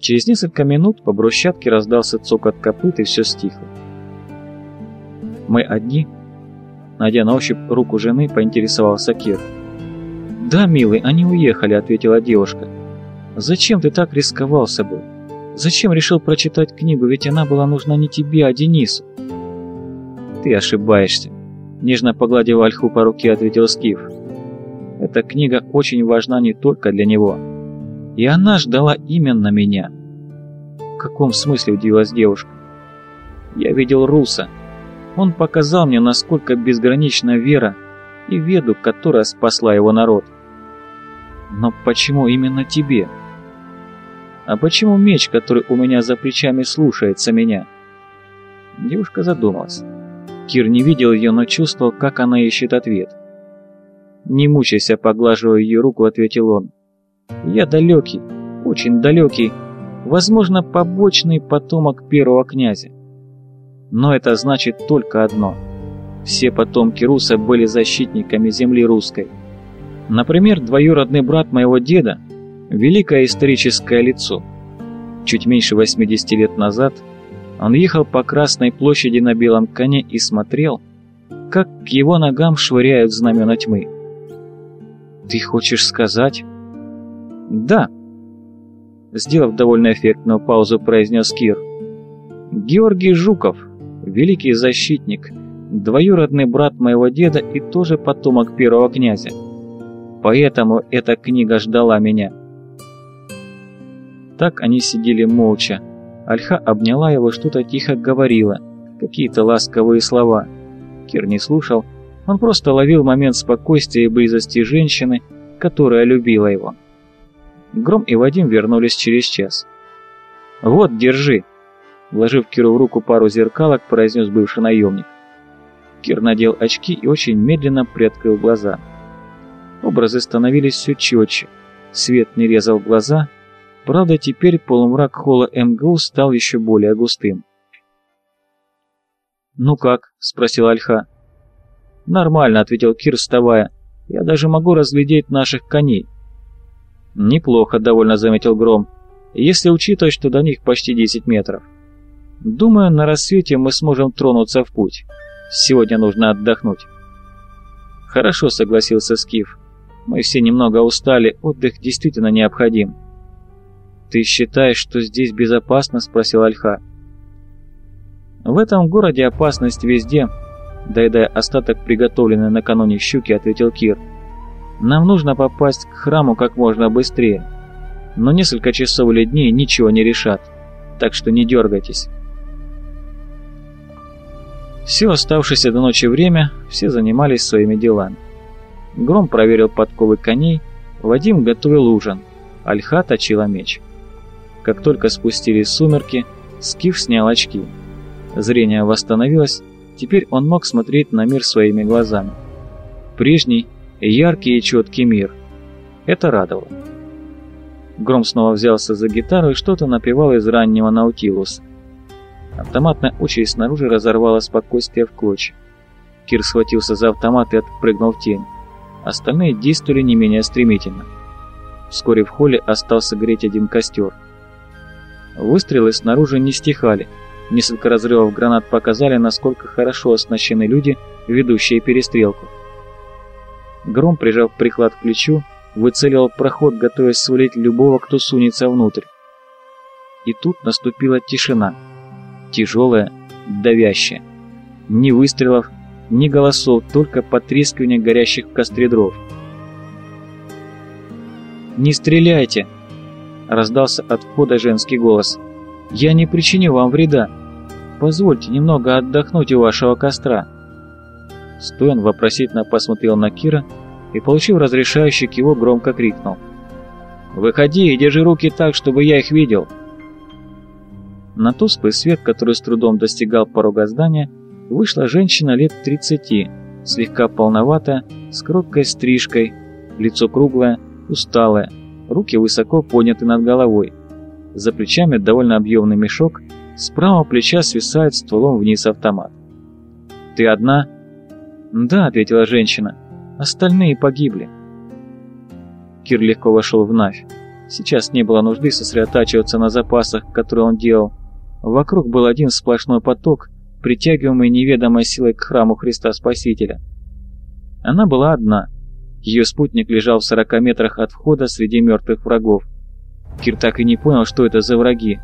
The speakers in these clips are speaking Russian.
Через несколько минут по брусчатке раздался цокот копыт и все стихло. «Мы одни?» Найдя на ощупь руку жены, поинтересовался Кир. «Да, милый, они уехали», — ответила девушка. «Зачем ты так рисковал собой? Зачем решил прочитать книгу, ведь она была нужна не тебе, а Денису?» «Ты ошибаешься», — нежно погладив Альху по руке, ответил Скиф. «Эта книга очень важна не только для него. И она ждала именно меня». «В каком смысле?» — удивилась девушка. «Я видел Руса. Он показал мне, насколько безгранична вера и веду, которая спасла его народ». «Но почему именно тебе?» «А почему меч, который у меня за плечами, слушается меня?» Девушка задумалась. Кир не видел ее, но чувствовал, как она ищет ответ. «Не мучайся, поглаживая ее руку», — ответил он. «Я далекий, очень далекий, возможно, побочный потомок первого князя. Но это значит только одно. Все потомки Руса были защитниками земли русской. Например, двоюродный брат моего деда – великое историческое лицо. Чуть меньше 80 лет назад он ехал по Красной площади на белом коне и смотрел, как к его ногам швыряют знамена тьмы. «Ты хочешь сказать?» «Да», — сделав довольно эффектную паузу, произнес Кир. «Георгий Жуков, великий защитник, двоюродный брат моего деда и тоже потомок первого князя. Поэтому эта книга ждала меня. Так они сидели молча. Альха обняла его, что-то тихо говорила, какие-то ласковые слова. Кир не слушал, он просто ловил момент спокойствия и близости женщины, которая любила его. Гром и Вадим вернулись через час. «Вот, держи!» Вложив Киру в руку пару зеркалок, произнес бывший наемник. Кир надел очки и очень медленно приоткрыл глаза. Образы становились все четче. Свет не резал глаза. Правда, теперь полумрак холла МГУ стал еще более густым. «Ну как?» – спросил Альха. «Нормально», – ответил Кир, вставая. «Я даже могу разглядеть наших коней». «Неплохо», – довольно заметил Гром, «если учитывать, что до них почти 10 метров. Думаю, на рассвете мы сможем тронуться в путь. Сегодня нужно отдохнуть». «Хорошо», — согласился Скиф. Мы все немного устали, отдых действительно необходим. «Ты считаешь, что здесь безопасно?» – спросил Альха. «В этом городе опасность везде», – доедая остаток приготовленной накануне щуки, ответил Кир. «Нам нужно попасть к храму как можно быстрее, но несколько часов или дней ничего не решат, так что не дергайтесь». Все оставшееся до ночи время все занимались своими делами. Гром проверил подковы коней, Вадим готовил ужин, Альха точила меч. Как только спустились сумерки, Скиф снял очки. Зрение восстановилось, теперь он мог смотреть на мир своими глазами. Прежний, яркий и четкий мир. Это радовало. Гром снова взялся за гитару и что-то напевал из раннего Наутилуса. Автоматная очередь снаружи разорвала спокойствие в клочья. Кир схватился за автомат и отпрыгнул в тень. Остальные действовали не менее стремительно. Вскоре в холле остался греть один костер. Выстрелы снаружи не стихали. Несколько разрывов гранат показали, насколько хорошо оснащены люди, ведущие перестрелку. Гром, прижав приклад к плечу, выцеливал проход, готовясь свалить любого, кто сунется внутрь. И тут наступила тишина. Тяжелая, давящая. Ни выстрелов, ни голосов, только потрескивание горящих в костре дров. «Не стреляйте!» — раздался от входа женский голос. «Я не причиню вам вреда. Позвольте немного отдохнуть у вашего костра». Стоян вопросительно посмотрел на Кира и, получив разрешающий к его, громко крикнул. «Выходи и держи руки так, чтобы я их видел!» На тусклый свет, который с трудом достигал порога здания, вышла женщина лет 30, слегка полноватая, с кроткой стрижкой, лицо круглое, усталое, руки высоко подняты над головой. За плечами довольно объемный мешок, с правого плеча свисает стволом вниз автомат. «Ты одна?» «Да», — ответила женщина, — «остальные погибли». Кир легко вошел в Навь. Сейчас не было нужды сосредотачиваться на запасах, которые он делал. Вокруг был один сплошной поток, притягиваемый неведомой силой к храму Христа Спасителя. Она была одна. Ее спутник лежал в 40 метрах от входа среди мертвых врагов. Кир так и не понял, что это за враги.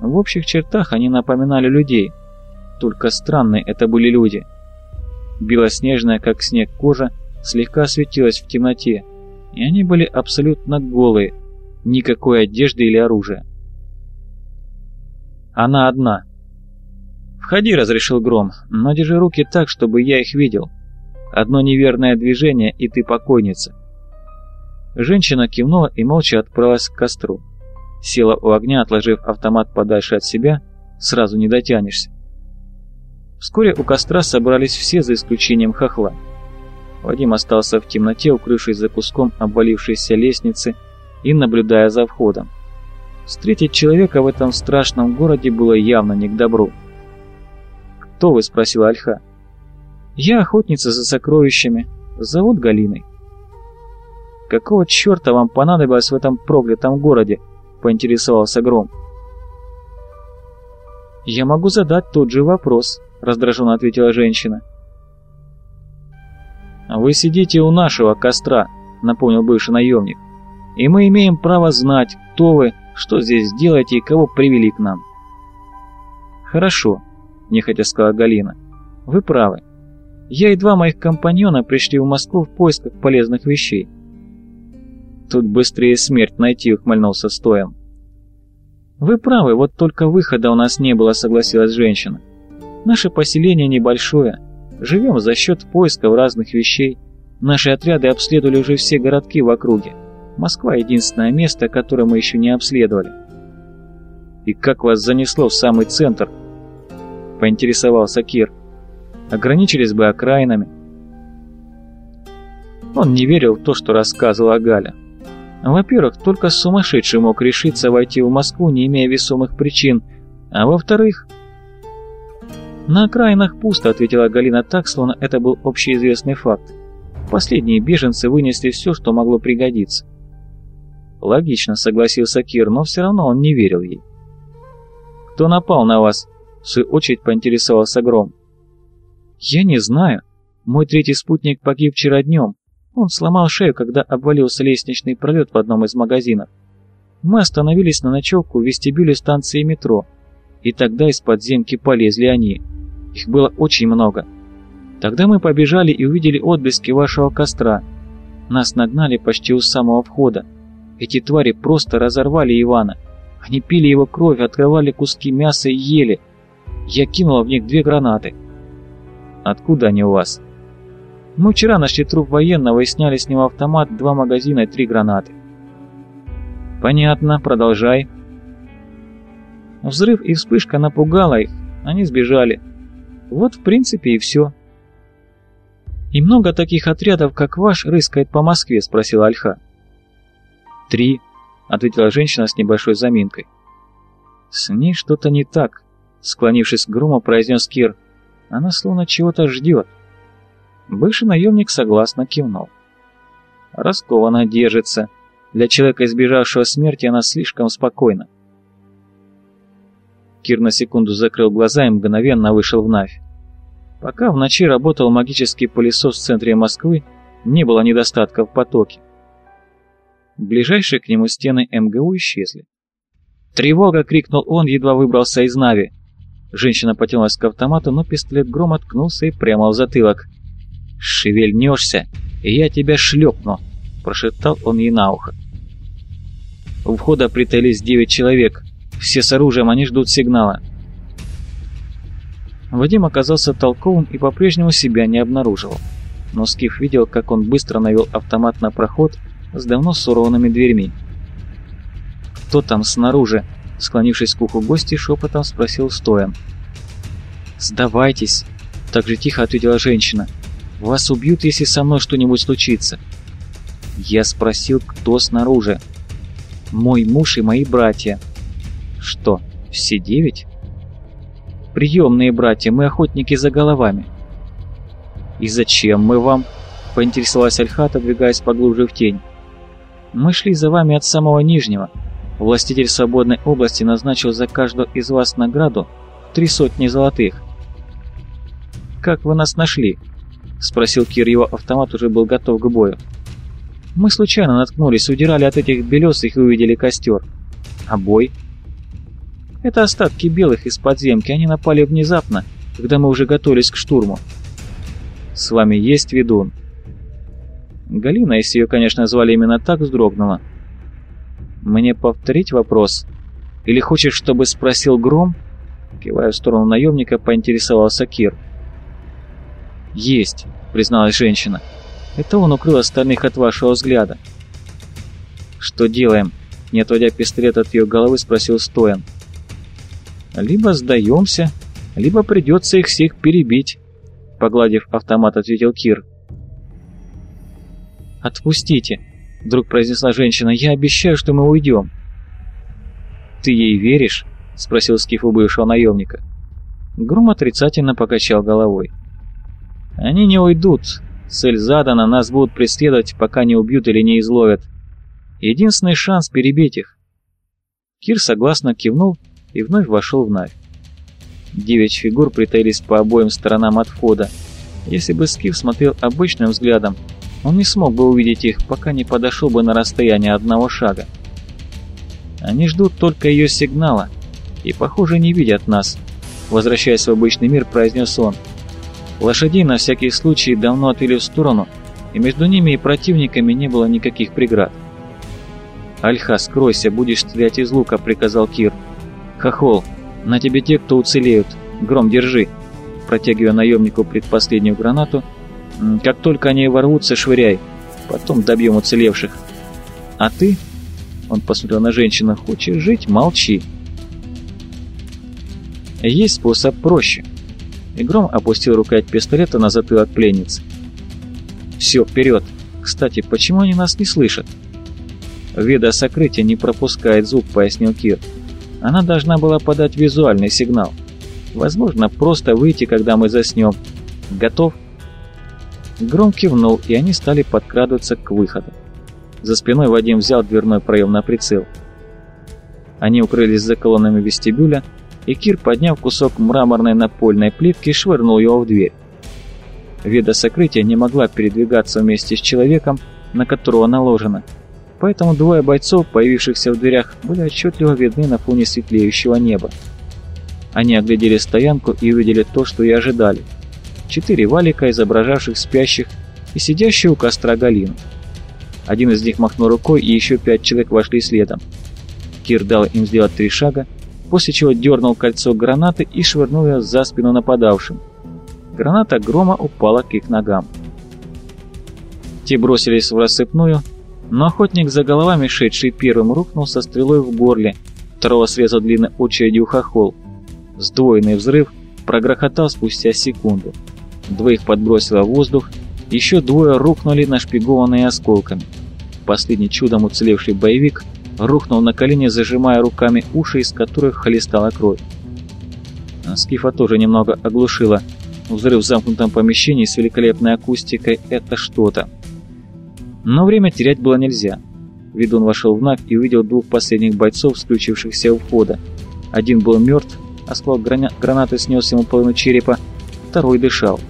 В общих чертах они напоминали людей. Только странные это были люди. Белоснежная, как снег, кожа слегка светилась в темноте, и они были абсолютно голые, никакой одежды или оружия. Она одна. «Входи», — разрешил Гром, — «но держи руки так, чтобы я их видел. Одно неверное движение, и ты покойница». Женщина кивнула и молча отправилась к костру. Села у огня, отложив автомат подальше от себя, сразу не дотянешься. Вскоре у костра собрались все, за исключением хохла. Вадим остался в темноте, укрывшись за куском обвалившейся лестницы и наблюдая за входом. Встретить человека в этом страшном городе было явно не к добру. «Кто вы?» – спросила Альха. «Я охотница за сокровищами. Зовут Галиной». «Какого черта вам понадобилось в этом проклятом городе?» – поинтересовался Гром. «Я могу задать тот же вопрос», – раздраженно ответила женщина. «Вы сидите у нашего костра», — напомнил бывший наемник. «И мы имеем право знать, кто вы, что здесь делаете и кого привели к нам». «Хорошо», — нехотя сказала Галина. «Вы правы. Я и два моих компаньона пришли в Москву в поисках полезных вещей». «Тут быстрее смерть найти», — ухмыльнулся Стоян. «Вы правы, вот только выхода у нас не было», — согласилась женщина. «Наше поселение небольшое, живем за счет поисков разных вещей. Наши отряды обследовали уже все городки в округе. Москва — единственное место, которое мы еще не обследовали. «И как вас занесло в самый центр?» — поинтересовался Кир. «Ограничились бы окраинами». Он не верил в то, что рассказывала Галя. Во-первых, только сумасшедший мог решиться войти в Москву, не имея весомых причин, а во-вторых... «На окраинах пусто», — ответила Галина так, словно это был общеизвестный факт. Последние беженцы вынесли все, что могло пригодиться. Логично, согласился Кир, но все равно он не верил ей. «Кто напал на вас?» — в свою очередь поинтересовался Гром. «Я не знаю. Мой третий спутник погиб вчера днем. Он сломал шею, когда обвалился лестничный пролет в одном из магазинов. Мы остановились на ночевку в вестибюле станции метро, и тогда из подземки полезли они. Их было очень много. Тогда мы побежали и увидели отблески вашего костра. Нас нагнали почти у самого входа. Эти твари просто разорвали Ивана. Они пили его кровь, открывали куски мяса и ели. Я кинула в них две гранаты. Откуда они у вас? Мы вчера нашли труп военного и сняли с него автомат, два магазина и три гранаты. Понятно, продолжай. Взрыв и вспышка напугала их, они сбежали. Вот в принципе и все. «И много таких отрядов, как ваш, рыскает по Москве?» – спросила Альха. «Три», — ответила женщина с небольшой заминкой. «С ней что-то не так», — склонившись к Грому, произнес Кир. «Она словно чего-то ждет». Бывший наемник согласно кивнул. Раскованно держится. Для человека, избежавшего смерти, она слишком спокойна. Кир на секунду закрыл глаза и мгновенно вышел в Навь. Пока в ночи работал магический пылесос в центре Москвы, не было недостатка в потоке. Ближайшие к нему стены МГУ исчезли. «Тревога!» — крикнул он, едва выбрался из Нави. Женщина потянулась к автомату, но пистолет гром откнулся и прямо в затылок. «Шевельнешься, и я тебя шлепну!» — прошептал он ей на ухо. У входа притаились девять человек. Все с оружием, они ждут сигнала. Вадим оказался толковым и по-прежнему себя не обнаруживал. Но Скиф видел, как он быстро навел автомат на проход с давно сорванными дверьми. «Кто там снаружи?» Склонившись к уху гости, шепотом спросил Стоян. «Сдавайтесь!» Так же тихо ответила женщина. «Вас убьют, если со мной что-нибудь случится». Я спросил, кто снаружи. «Мой муж и мои братья». «Что, все девять?» «Приемные братья, мы охотники за головами». «И зачем мы вам?» — поинтересовалась Альха, отодвигаясь поглубже в тень. Мы шли за вами от самого Нижнего. Властитель свободной области назначил за каждого из вас награду три сотни золотых. «Как вы нас нашли?» — спросил Кир, его автомат уже был готов к бою. «Мы случайно наткнулись, удирали от этих белесых и увидели костер. А бой?» «Это остатки белых из подземки, они напали внезапно, когда мы уже готовились к штурму». «С вами есть ведун?» Галина, если ее, конечно, звали именно так, вздрогнула. «Мне повторить вопрос? Или хочешь, чтобы спросил Гром?» Кивая в сторону наемника, поинтересовался Кир. «Есть», — призналась женщина. «Это он укрыл остальных от вашего взгляда». «Что делаем?» — не отводя пистолет от ее головы, спросил Стоян. «Либо сдаемся, либо придется их всех перебить», — погладив автомат, ответил Кир. «Отпустите», — вдруг произнесла женщина. «Я обещаю, что мы уйдем». «Ты ей веришь?» — спросил Скиф у бывшего наемника. Гром отрицательно покачал головой. Они не уйдут. Цель задана, нас будут преследовать, пока не убьют или не изловят. Единственный шанс перебить их. Кир согласно кивнул и вновь вошел в Навь. Девять фигур притаились по обоим сторонам от входа. Если бы Скиф смотрел обычным взглядом, он не смог бы увидеть их, пока не подошел бы на расстояние одного шага. Они ждут только ее сигнала и, похоже, не видят нас. Возвращаясь в обычный мир, произнес он – Лошадей на всякий случай давно отвели в сторону, и между ними и противниками не было никаких преград. «Альха, скройся, будешь стрелять из лука», — приказал Кир. «Хохол, на тебе те, кто уцелеют. Гром, держи!» Протягивая наемнику предпоследнюю гранату. «Как только они ворвутся, швыряй. Потом добьем уцелевших. А ты?» Он посмотрел на женщину. «Хочешь жить? Молчи!» Есть способ проще. И Гром опустил рукоять пистолета на затылок пленницы. «Все, вперед! Кстати, почему они нас не слышат?» «Веда сокрытия не пропускает звук», — пояснил Кир. «Она должна была подать визуальный сигнал. Возможно, просто выйти, когда мы заснем. Готов?» Гром кивнул, и они стали подкрадываться к выходу. За спиной Вадим взял дверной проем на прицел. Они укрылись за колоннами вестибюля, и Кир, подняв кусок мраморной напольной плитки, швырнул его в дверь. Вида сокрытия не могла передвигаться вместе с человеком, на которого наложено, поэтому двое бойцов, появившихся в дверях, были отчетливо видны на фоне светлеющего неба. Они оглядели стоянку и увидели то, что и ожидали. Четыре валика, изображавших спящих, и сидящую у костра Галину. Один из них махнул рукой, и еще пять человек вошли следом. Кир дал им сделать три шага, после чего дернул кольцо гранаты и швырнул ее за спину нападавшим. Граната грома упала к их ногам. Те бросились в рассыпную, но охотник за головами, шедший первым, рухнул со стрелой в горле, второго срезал длинной очередью хохол. Сдвоенный взрыв прогрохотал спустя секунду. Двоих подбросило в воздух, еще двое рухнули нашпигованные осколками. Последний чудом уцелевший боевик – рухнул на колени, зажимая руками уши, из которых холестала кровь. Скифа тоже немного оглушила. Взрыв в замкнутом помещении с великолепной акустикой – это что-то. Но время терять было нельзя. Ведун вошел в Навь и увидел двух последних бойцов, включившихся у входа. Один был мертв, осколок грана гранаты снес ему половину черепа, второй дышал.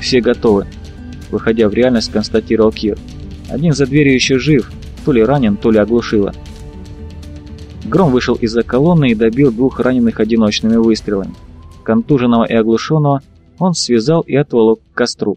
«Все готовы», – выходя в реальность, констатировал Кир. «Один за дверью еще жив, то ли ранен, то ли оглушило. Гром вышел из-за колонны и добил двух раненых одиночными выстрелами. Контуженного и оглушенного он связал и отволок к костру.